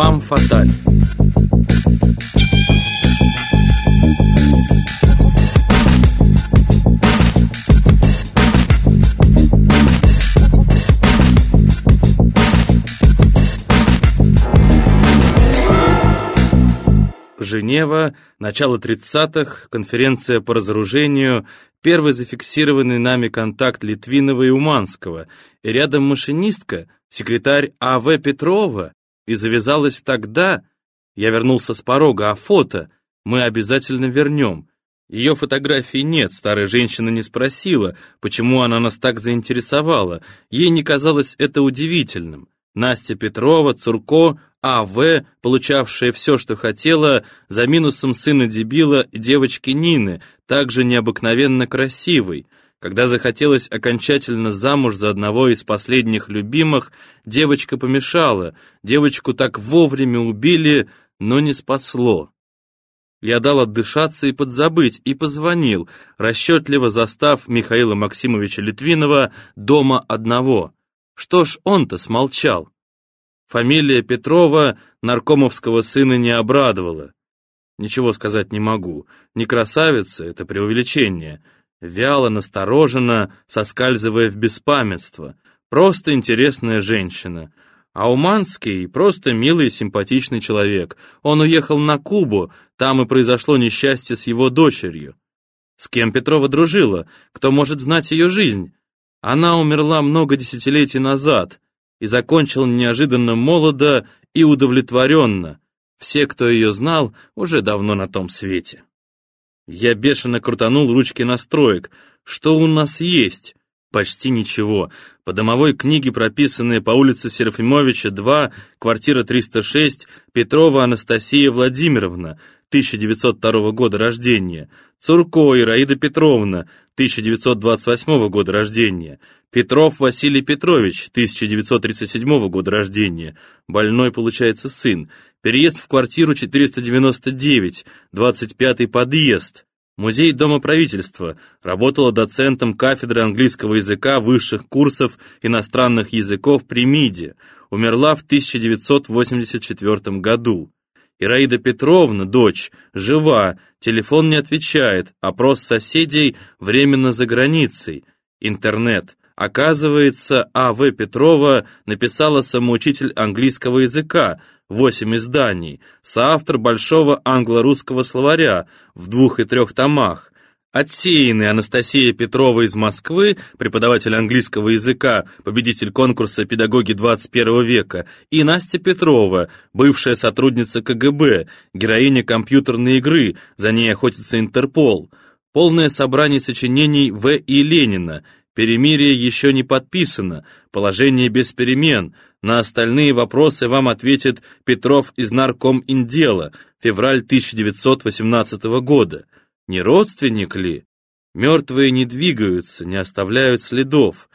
Фам фаталь. Женева, начало 30-х, конференция по разоружению, первый зафиксированный нами контакт Литвинова и Уманского, и рядом машинистка, секретарь А.В. Петрова, и завязалась тогда, я вернулся с порога, а фото мы обязательно вернем. Ее фотографии нет, старая женщина не спросила, почему она нас так заинтересовала, ей не казалось это удивительным. Настя Петрова, Цурко, а.В., получавшая все, что хотела, за минусом сына дебила девочки Нины, также необыкновенно красивой. Когда захотелось окончательно замуж за одного из последних любимых, девочка помешала, девочку так вовремя убили, но не спасло. Я дал отдышаться и подзабыть, и позвонил, расчетливо застав Михаила Максимовича Литвинова дома одного. Что ж он-то смолчал? Фамилия Петрова наркомовского сына не обрадовала. Ничего сказать не могу. Не красавица, это преувеличение. Вяло, настороженно, соскальзывая в беспамятство. Просто интересная женщина. А Уманский просто милый и симпатичный человек. Он уехал на Кубу, там и произошло несчастье с его дочерью. С кем Петрова дружила? Кто может знать ее жизнь? Она умерла много десятилетий назад и закончил неожиданно молодо и удовлетворенно. Все, кто ее знал, уже давно на том свете. Я бешено крутанул ручки настроек. Что у нас есть? Почти ничего. По домовой книге, прописанной по улице Серафимовича, 2, квартира 306, Петрова Анастасия Владимировна, 1902 года рождения, Цурко Ираида Петровна, 1928 года рождения, Петров Василий Петрович, 1937 года рождения, больной, получается, сын, переезд в квартиру 499, 25-й подъезд, Музей Дома правительства, работала доцентом кафедры английского языка высших курсов иностранных языков при МИДе, умерла в 1984 году. Ираида Петровна, дочь, жива, телефон не отвечает, опрос соседей временно за границей, интернет. Оказывается, А.В. Петрова написала самоучитель английского языка, восемь изданий, соавтор большого англо-русского словаря в двух и трех томах. Отсеянный Анастасия Петрова из Москвы, преподаватель английского языка, победитель конкурса «Педагоги 21 века», и Настя Петрова, бывшая сотрудница КГБ, героиня компьютерной игры, за ней охотится Интерпол. Полное собрание сочинений В. и Ленина. Перемирие еще не подписано, положение без перемен. На остальные вопросы вам ответит Петров из Нарком Индела, февраль 1918 года. Не родственник ли? Мертвые не двигаются, не оставляют следов.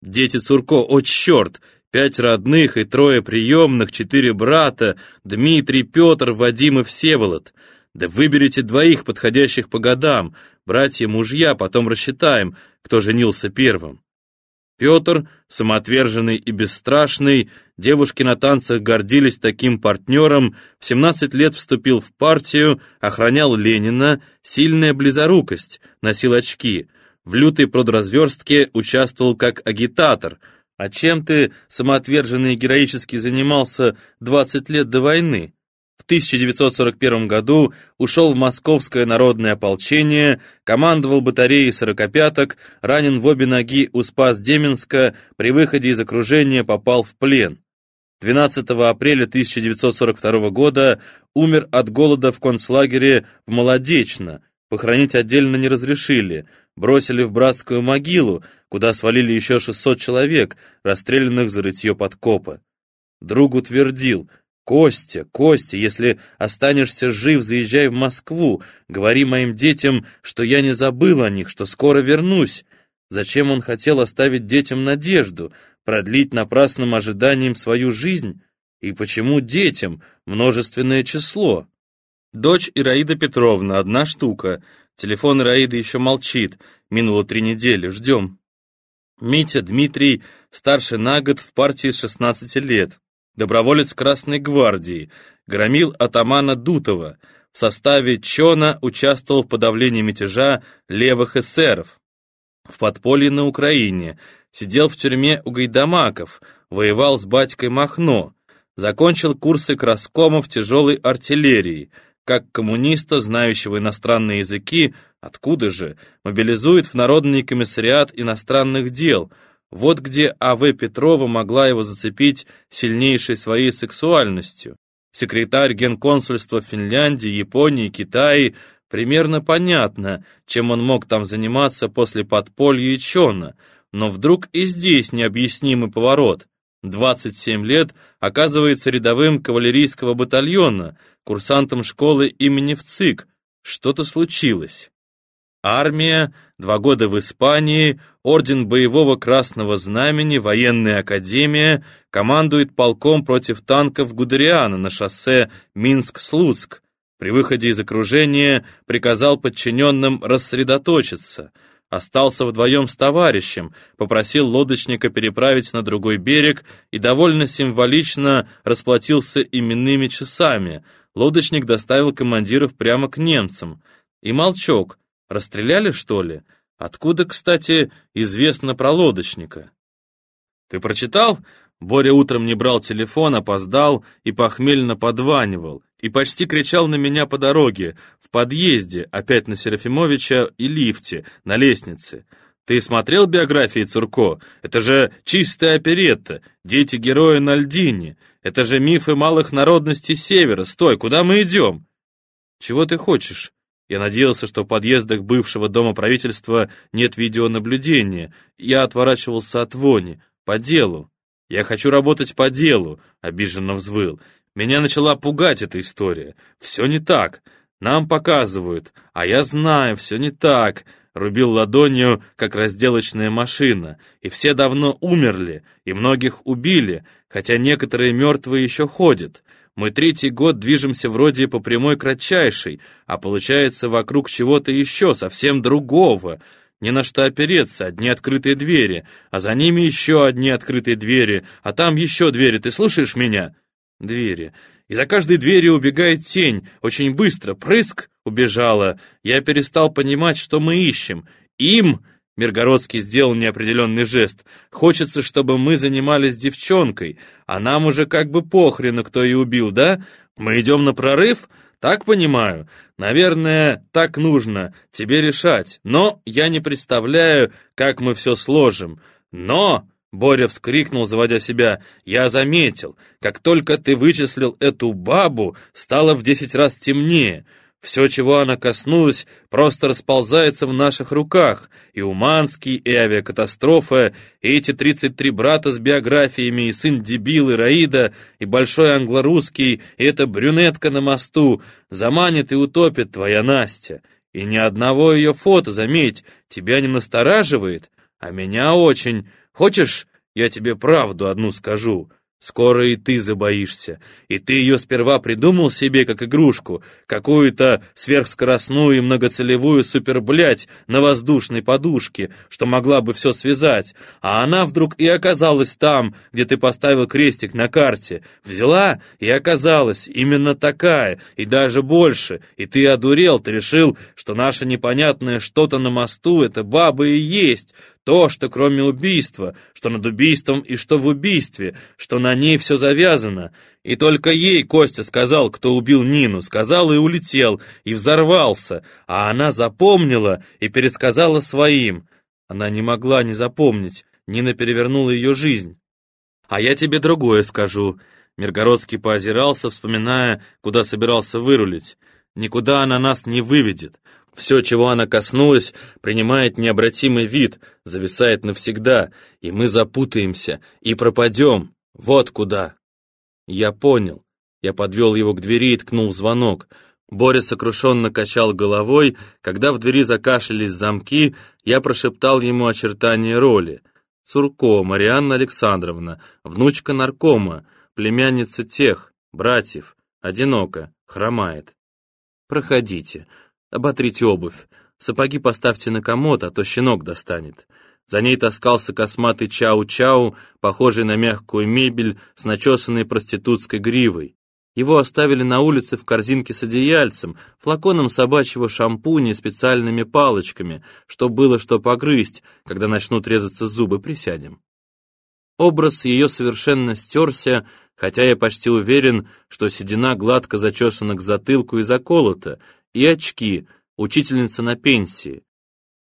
Дети Цурко, о черт! Пять родных и трое приемных, четыре брата, Дмитрий, Петр, Вадим и Всеволод. Да выберите двоих, подходящих по годам, братья-мужья, потом рассчитаем, кто женился первым. Петр, самоотверженный и бесстрашный, девушки на танцах гордились таким партнером, в 17 лет вступил в партию, охранял Ленина, сильная близорукость, носил очки, в лютой продразверстке участвовал как агитатор. А чем ты, самоотверженный и героически, занимался 20 лет до войны? В 1941 году ушел в Московское народное ополчение, командовал батареей сорокопяток, ранен в обе ноги у Спас-Деменска, при выходе из окружения попал в плен. 12 апреля 1942 года умер от голода в концлагере в Молодечно, похоронить отдельно не разрешили, бросили в братскую могилу, куда свалили еще 600 человек, расстрелянных за рытье подкопа. Друг утвердил, «Костя, Костя, если останешься жив, заезжай в Москву, говори моим детям, что я не забыл о них, что скоро вернусь». Зачем он хотел оставить детям надежду, продлить напрасным ожиданием свою жизнь? И почему детям множественное число? Дочь Ираида Петровна, одна штука. Телефон Ираиды еще молчит. Минуло три недели, ждем. Митя Дмитрий, старше на год, в партии с 16 лет. Доброволец Красной гвардии, громил атамана Дутова, в составе ЧОНа участвовал в подавлении мятежа левых эсеров. В подполье на Украине, сидел в тюрьме у Гайдамаков, воевал с батькой Махно, закончил курсы краскомов тяжелой артиллерии, как коммуниста, знающего иностранные языки, откуда же, мобилизует в Народный комиссариат иностранных дел – вот где А.В. Петрова могла его зацепить сильнейшей своей сексуальностью. Секретарь генконсульства Финляндии, Японии, Китая примерно понятно, чем он мог там заниматься после подполья и чона, но вдруг и здесь необъяснимый поворот. 27 лет оказывается рядовым кавалерийского батальона, курсантом школы имени ВЦИК. Что-то случилось. Армия, два года в Испании, Орден Боевого Красного Знамени, Военная Академия, командует полком против танков Гудериана на шоссе Минск-Слуцк. При выходе из окружения приказал подчиненным рассредоточиться. Остался вдвоем с товарищем, попросил лодочника переправить на другой берег и довольно символично расплатился именными часами. Лодочник доставил командиров прямо к немцам. И молчок, Расстреляли, что ли? Откуда, кстати, известно про лодочника? Ты прочитал? Боря утром не брал телефон, опоздал и похмельно подванивал, и почти кричал на меня по дороге, в подъезде, опять на Серафимовича и лифте, на лестнице. Ты смотрел биографии Цурко? Это же чистая оперетта, дети героя на льдине. Это же мифы малых народностей Севера. Стой, куда мы идем? Чего ты хочешь? Я надеялся, что в подъездах бывшего дома правительства нет видеонаблюдения. Я отворачивался от вони. По делу. Я хочу работать по делу, обиженно взвыл. Меня начала пугать эта история. Все не так. Нам показывают, а я знаю, все не так. Рубил ладонью, как разделочная машина. И все давно умерли, и многих убили, хотя некоторые мертвые еще ходят. Мы третий год движемся вроде по прямой кратчайшей, а получается вокруг чего-то еще, совсем другого. Не на что опереться, одни открытые двери, а за ними еще одни открытые двери, а там еще двери, ты слушаешь меня? Двери. И за каждой дверью убегает тень, очень быстро, прыск, убежала. Я перестал понимать, что мы ищем. Им Миргородский сделал неопределенный жест. «Хочется, чтобы мы занимались девчонкой, а нам уже как бы похрену, кто ее убил, да? Мы идем на прорыв? Так понимаю? Наверное, так нужно тебе решать, но я не представляю, как мы все сложим. Но...» Боря вскрикнул, заводя себя. «Я заметил, как только ты вычислил эту бабу, стало в десять раз темнее. Все, чего она коснулась, просто расползается в наших руках. И Уманский, и авиакатастрофа, и эти 33 брата с биографиями, и сын дебил, и Раида, и большой англо-русский, и эта брюнетка на мосту. Заманит и утопит твоя Настя. И ни одного ее фото, заметь, тебя не настораживает, а меня очень. Хочешь, я тебе правду одну скажу?» Скоро и ты забоишься. И ты ее сперва придумал себе как игрушку, какую-то сверхскоростную и многоцелевую суперблять на воздушной подушке, что могла бы все связать, а она вдруг и оказалась там, где ты поставил крестик на карте. Взяла и оказалась именно такая, и даже больше, и ты одурел, ты решил, что наше непонятное что-то на мосту — это баба и есть, то, что кроме убийства, что над убийством и что в убийстве, что на ней все завязано. И только ей Костя сказал, кто убил Нину, сказал и улетел, и взорвался, а она запомнила и пересказала своим. Она не могла не запомнить, Нина перевернула ее жизнь. А я тебе другое скажу. Миргородский поозирался, вспоминая, куда собирался вырулить. Никуда она нас не выведет. Все, чего она коснулась, принимает необратимый вид, зависает навсегда, и мы запутаемся и пропадем. Вот куда. Я понял. Я подвел его к двери и ткнул в звонок. Боря сокрушенно качал головой. Когда в двери закашлялись замки, я прошептал ему очертания роли. Цурко, Марианна Александровна, внучка наркома, племянница тех, братьев, одиноко, хромает. Проходите. Оботрите обувь. Сапоги поставьте на комод, а то щенок достанет. За ней таскался косматый чау-чау, похожий на мягкую мебель с начесанной проститутской гривой. Его оставили на улице в корзинке с одеяльцем, флаконом собачьего шампуня и специальными палочками, что было что погрызть, когда начнут резаться зубы, присядем. Образ ее совершенно стерся, хотя я почти уверен, что седина гладко зачесана к затылку и заколота, и очки, учительница на пенсии.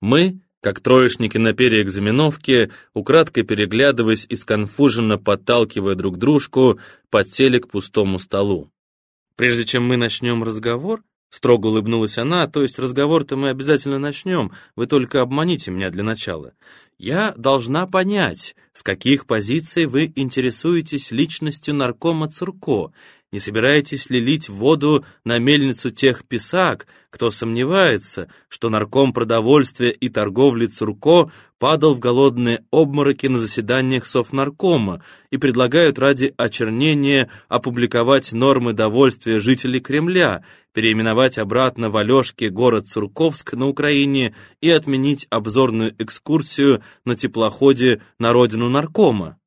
Мы, как троечники на переэкзаменовке, украдкой переглядываясь и сконфуженно подталкивая друг дружку, подсели к пустому столу. Прежде чем мы начнем разговор, Строго улыбнулась она, то есть разговор-то мы обязательно начнем, вы только обманите меня для начала. Я должна понять, с каких позиций вы интересуетесь личностью наркома Цурко, не собираетесь ли лить воду на мельницу тех писак, кто сомневается, что нарком продовольствия и торговли Цурко падал в голодные обмороки на заседаниях Совнаркома и предлагают ради очернения опубликовать нормы довольствия жителей Кремля, переименовать обратно в Алешке город Цурковск на Украине и отменить обзорную экскурсию на теплоходе на родину наркома.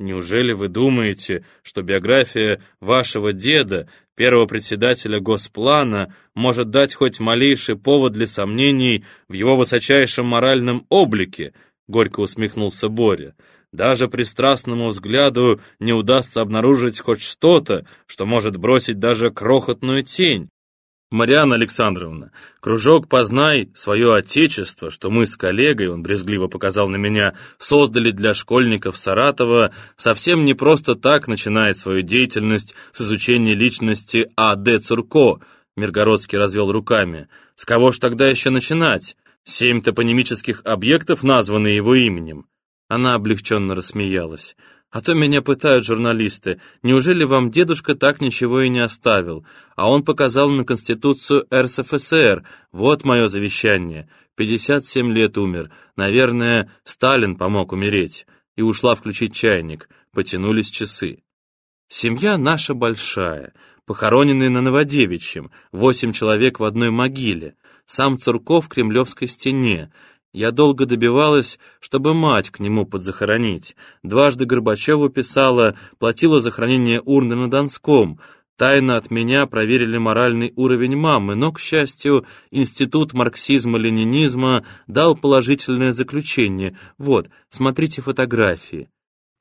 Неужели вы думаете, что биография вашего деда, первого председателя Госплана, может дать хоть малейший повод для сомнений в его высочайшем моральном облике? Горько усмехнулся Боря. Даже пристрастному взгляду не удастся обнаружить хоть что-то, что может бросить даже крохотную тень. Марианна Александровна, кружок «Познай свое отечество», что мы с коллегой, он брезгливо показал на меня, создали для школьников Саратова, совсем не просто так начинает свою деятельность с изучения личности А.Д. Цурко, Миргородский развел руками. С кого ж тогда еще начинать? Семь топонимических объектов названы его именем. Она облегченно рассмеялась. А то меня пытают журналисты. Неужели вам дедушка так ничего и не оставил? А он показал на Конституцию РСФСР. Вот мое завещание. 57 лет умер. Наверное, Сталин помог умереть. И ушла включить чайник. Потянулись часы. Семья наша большая. Похороненные на Новодевичьем. Восемь человек в одной могиле. Сам Цурков в Кремлевской стене. Я долго добивалась, чтобы мать к нему подзахоронить. Дважды Горбачеву писала, платила за хранение урны на Донском. Тайно от меня проверили моральный уровень мамы, но, к счастью, Институт марксизма-ленинизма дал положительное заключение. Вот, смотрите фотографии.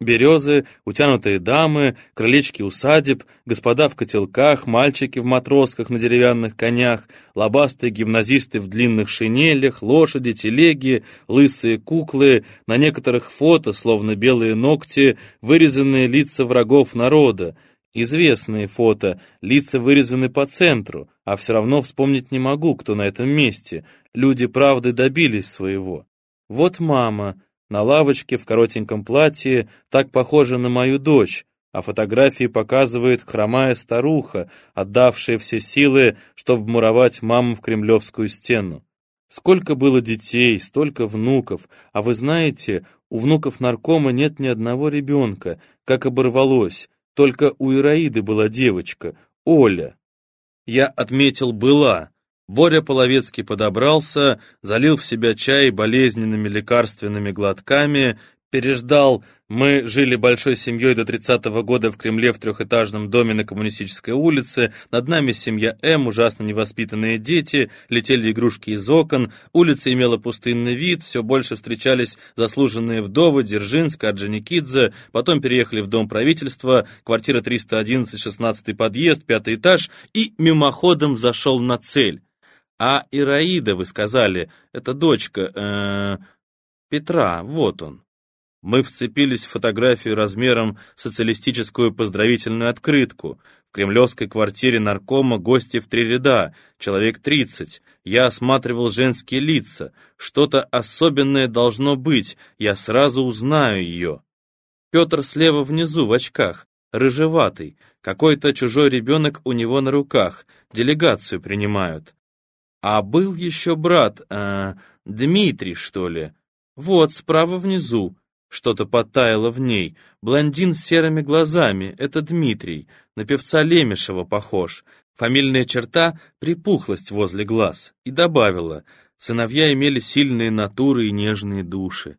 Березы, утянутые дамы, крылечки усадеб, господа в котелках, мальчики в матросках на деревянных конях, лобастые гимназисты в длинных шинелях, лошади, телеги, лысые куклы, на некоторых фото, словно белые ногти, вырезанные лица врагов народа. Известные фото, лица вырезаны по центру, а все равно вспомнить не могу, кто на этом месте. Люди правды добились своего. Вот мама, на лавочке в коротеньком платье, так похожа на мою дочь, а фотографии показывает хромая старуха, отдавшая все силы, чтобы муровать маму в кремлевскую стену. Сколько было детей, столько внуков, а вы знаете, у внуков наркома нет ни одного ребенка, как оборвалось, только у Ираиды была девочка, Оля. Я отметил «была», Боря Половецкий подобрался, залил в себя чай болезненными лекарственными глотками, переждал. Мы жили большой семьей до 30-го года в Кремле в трехэтажном доме на Коммунистической улице. Над нами семья М, ужасно невоспитанные дети, летели игрушки из окон. Улица имела пустынный вид, все больше встречались заслуженные вдовы Дзержинска, Орджоникидзе. Потом переехали в дом правительства, квартира 311, 16 подъезд, пятый этаж, и мимоходом зашел на цель. А Ираида, вы сказали, это дочка, э, Петра, вот он. Мы вцепились в фотографию размером социалистическую поздравительную открытку. В кремлевской квартире наркома гости в три ряда, человек тридцать. Я осматривал женские лица. Что-то особенное должно быть, я сразу узнаю ее. Петр слева внизу, в очках, рыжеватый. Какой-то чужой ребенок у него на руках. Делегацию принимают. А был еще брат, э, Дмитрий, что ли? Вот, справа внизу. Что-то подтаяло в ней. Блондин с серыми глазами. Это Дмитрий. На певца Лемешева похож. Фамильная черта — припухлость возле глаз. И добавила. Сыновья имели сильные натуры и нежные души.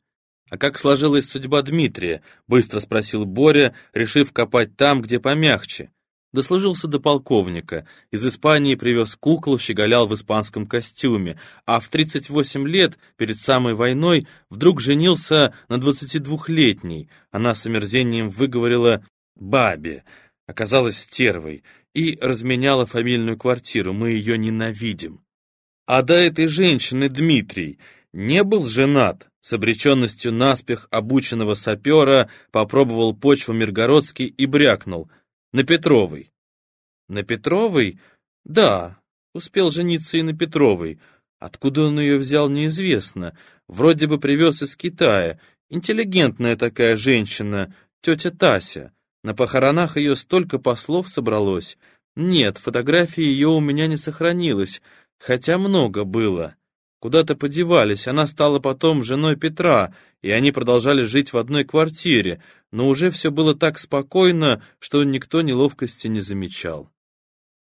«А как сложилась судьба Дмитрия?» — быстро спросил Боря, решив копать там, где помягче. Дослужился до полковника, из Испании привез куклу, щеголял в испанском костюме, а в 38 лет, перед самой войной, вдруг женился на 22-летней. Она с омерзением выговорила «бабе», оказалась стервой, и разменяла фамильную квартиру, мы ее ненавидим. А до этой женщины Дмитрий не был женат, с обреченностью наспех обученного сапера попробовал почву Миргородский и брякнул. На Петровой. На Петровой? Да, успел жениться и на Петровой. Откуда он ее взял, неизвестно. Вроде бы привез из Китая. Интеллигентная такая женщина, тетя Тася. На похоронах ее столько послов собралось. Нет, фотографии ее у меня не сохранилось. Хотя много было. Куда-то подевались, она стала потом женой Петра, и они продолжали жить в одной квартире, но уже все было так спокойно, что никто неловкости не замечал.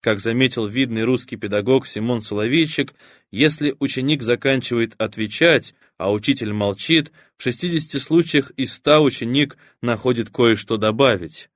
Как заметил видный русский педагог Симон Соловейчик, если ученик заканчивает отвечать, а учитель молчит, в 60 случаях из 100 ученик находит кое-что добавить.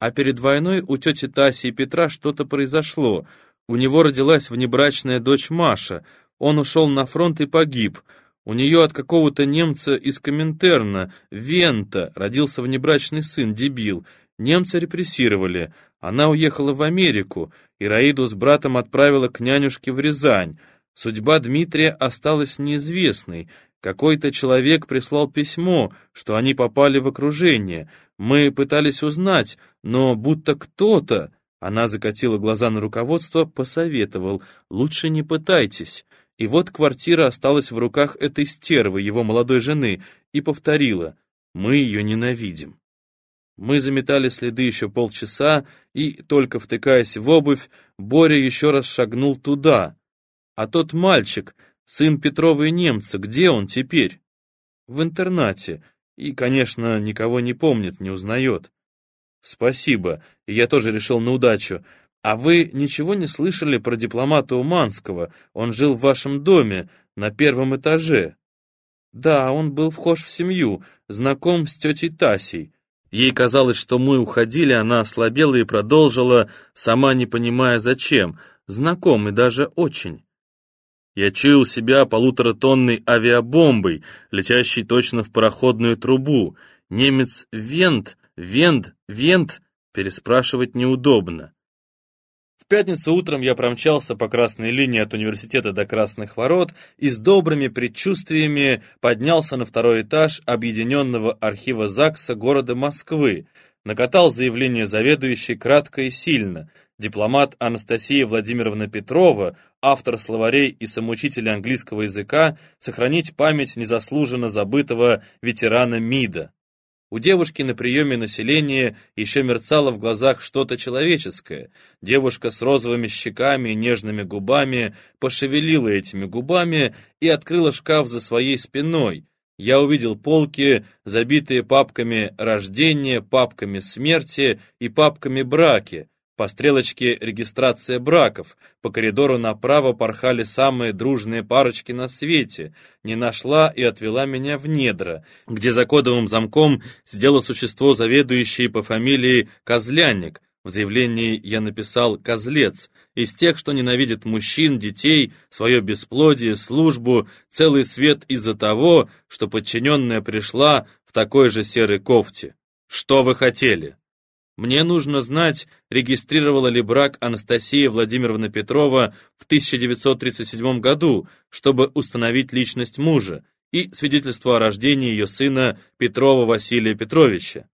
А перед войной у тети Таси и Петра что-то произошло — у него родилась внебрачная дочь Маша. Он ушел на фронт и погиб. У нее от какого-то немца из Коминтерна, Вента, родился внебрачный сын, дебил. Немцы репрессировали. Она уехала в Америку. и Раиду с братом отправила к нянюшке в Рязань. Судьба Дмитрия осталась неизвестной. Какой-то человек прислал письмо, что они попали в окружение. Мы пытались узнать, но будто кто-то... Она закатила глаза на руководство, посоветовал, лучше не пытайтесь. И вот квартира осталась в руках этой стервы, его молодой жены, и повторила, мы ее ненавидим. Мы заметали следы еще полчаса, и, только втыкаясь в обувь, Боря еще раз шагнул туда. А тот мальчик, сын Петрова и немца, где он теперь? В интернате, и, конечно, никого не помнит, не узнает. «Спасибо, я тоже решил на удачу. А вы ничего не слышали про дипломата Уманского? Он жил в вашем доме, на первом этаже». «Да, он был вхож в семью, знаком с тетей Тасей». Ей казалось, что мы уходили, она ослабела и продолжила, сама не понимая зачем, знаком и даже очень. Я чуял себя полуторатонной авиабомбой, летящей точно в пароходную трубу. Немец Вент Вент, Вент, переспрашивать неудобно. Пятницу утром я промчался по красной линии от университета до Красных ворот и с добрыми предчувствиями поднялся на второй этаж объединенного архива ЗАГСа города Москвы, накатал заявление заведующей кратко и сильно. Дипломат Анастасия Владимировна Петрова, автор словарей и самоучитель английского языка, сохранить память незаслуженно забытого ветерана МИДа. У девушки на приеме населения еще мерцало в глазах что-то человеческое. Девушка с розовыми щеками и нежными губами пошевелила этими губами и открыла шкаф за своей спиной. Я увидел полки, забитые папками рождения, папками смерти и папками браки, по стрелочке «Регистрация браков» по коридору направо порхали самые дружные парочки на свете. Не нашла и отвела меня в недра, где за кодовым замком сидело существо, заведующее по фамилии Козляник. В заявлении я написал «козлец», из тех, что ненавидит мужчин, детей, свое бесплодие, службу, целый свет из-за того, что подчиненная пришла в такой же серой кофте. Что вы хотели? Мне нужно знать, регистрировала ли брак Анастасия Владимировна Петрова в 1937 году, чтобы установить личность мужа, и свидетельство о рождении ее сына Петрова Василия Петровича.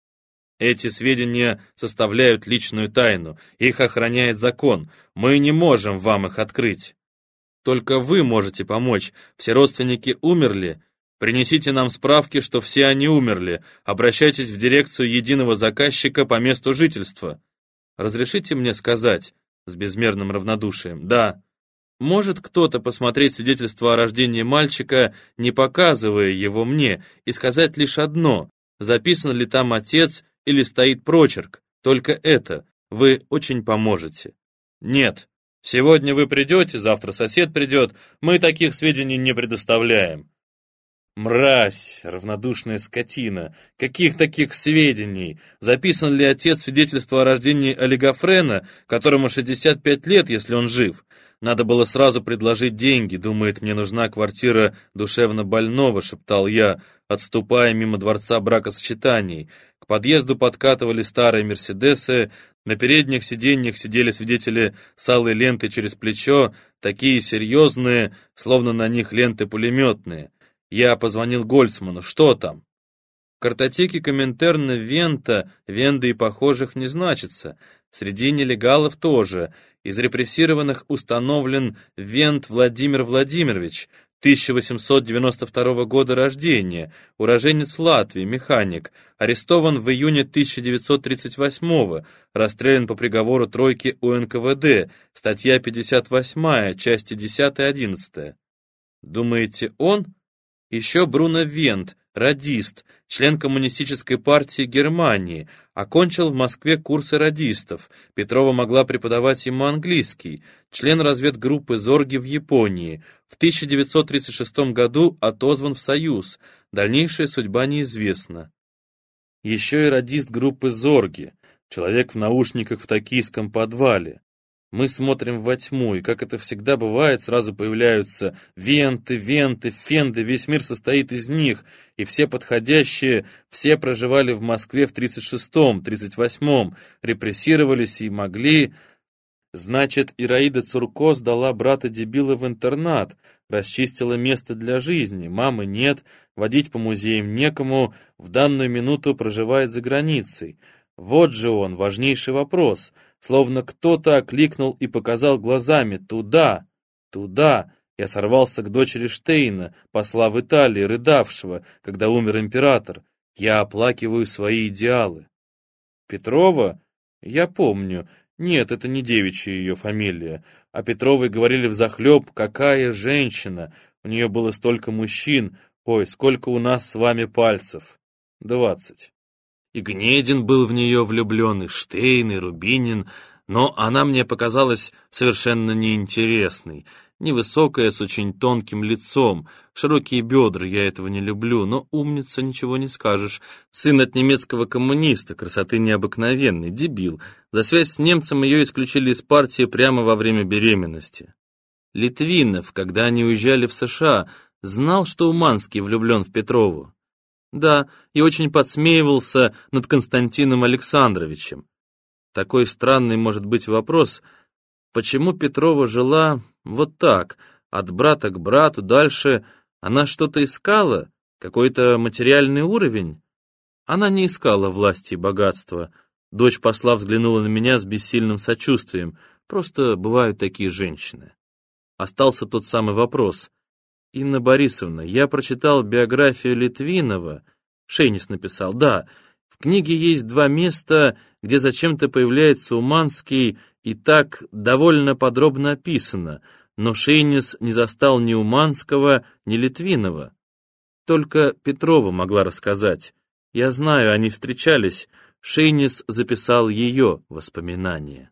Эти сведения составляют личную тайну, их охраняет закон, мы не можем вам их открыть. Только вы можете помочь, все родственники умерли, Принесите нам справки, что все они умерли. Обращайтесь в дирекцию единого заказчика по месту жительства. Разрешите мне сказать, с безмерным равнодушием, да. Может кто-то посмотреть свидетельство о рождении мальчика, не показывая его мне, и сказать лишь одно, записан ли там отец или стоит прочерк, только это, вы очень поможете. Нет, Сегодня вы придете, завтра сосед придет, мы таких сведений не предоставляем. Мразь, равнодушная скотина, каких таких сведений? Записан ли отец свидетельство о рождении олигофрена, которому 65 лет, если он жив? Надо было сразу предложить деньги, думает, мне нужна квартира душевно больного, шептал я, отступая мимо дворца бракосочетаний. К подъезду подкатывали старые «Мерседесы», на передних сиденьях сидели свидетели с алой лентой через плечо, такие серьезные, словно на них ленты пулеметные. Я позвонил Гольцману. Что там? В картотеке Коминтерна Вента, Венды и похожих не значится. Среди нелегалов тоже. Из репрессированных установлен Вент Владимир Владимирович, 1892 года рождения, уроженец Латвии, механик, арестован в июне 1938 расстрелян по приговору тройки УНКВД, статья 58, части 10-11. Думаете, он? Еще Бруно Вент, радист, член Коммунистической партии Германии, окончил в Москве курсы радистов. Петрова могла преподавать ему английский, член разведгруппы Зорги в Японии. В 1936 году отозван в Союз, дальнейшая судьба неизвестна. Еще и радист группы Зорги, человек в наушниках в токийском подвале. Мы смотрим во тьму, и, как это всегда бывает, сразу появляются венты, венты, фенды, весь мир состоит из них, и все подходящие, все проживали в Москве в 36-м, 38-м, репрессировались и могли... Значит, Ираида Цурко сдала брата-дебила в интернат, расчистила место для жизни, мамы нет, водить по музеям некому, в данную минуту проживает за границей. Вот же он, важнейший вопрос — словно кто-то окликнул и показал глазами «Туда! Туда!» Я сорвался к дочери Штейна, посла в Италии, рыдавшего, когда умер император. Я оплакиваю свои идеалы. Петрова? Я помню. Нет, это не девичья ее фамилия. О Петровой говорили взахлеб, какая женщина. У нее было столько мужчин. Ой, сколько у нас с вами пальцев. Двадцать. И Гнедин был в нее влюблен, и Штейн, и Рубинин, но она мне показалась совершенно неинтересной. Невысокая, с очень тонким лицом, широкие бедра, я этого не люблю, но умница, ничего не скажешь. Сын от немецкого коммуниста, красоты необыкновенной, дебил. За связь с немцем ее исключили из партии прямо во время беременности. Литвинов, когда они уезжали в США, знал, что Уманский влюблен в Петрову. Да, и очень подсмеивался над Константином Александровичем. Такой странный может быть вопрос, почему Петрова жила вот так, от брата к брату, дальше она что-то искала, какой-то материальный уровень? Она не искала власти и богатства. Дочь посла взглянула на меня с бессильным сочувствием. Просто бывают такие женщины. Остался тот самый вопрос. Инна Борисовна, я прочитал биографию Литвинова. Шейнис написал, да. В книге есть два места, где зачем-то появляется Уманский, и так довольно подробно описано, но Шейнис не застал ни Уманского, ни Литвинова. Только Петрова могла рассказать. Я знаю, они встречались. Шейнис записал ее воспоминания.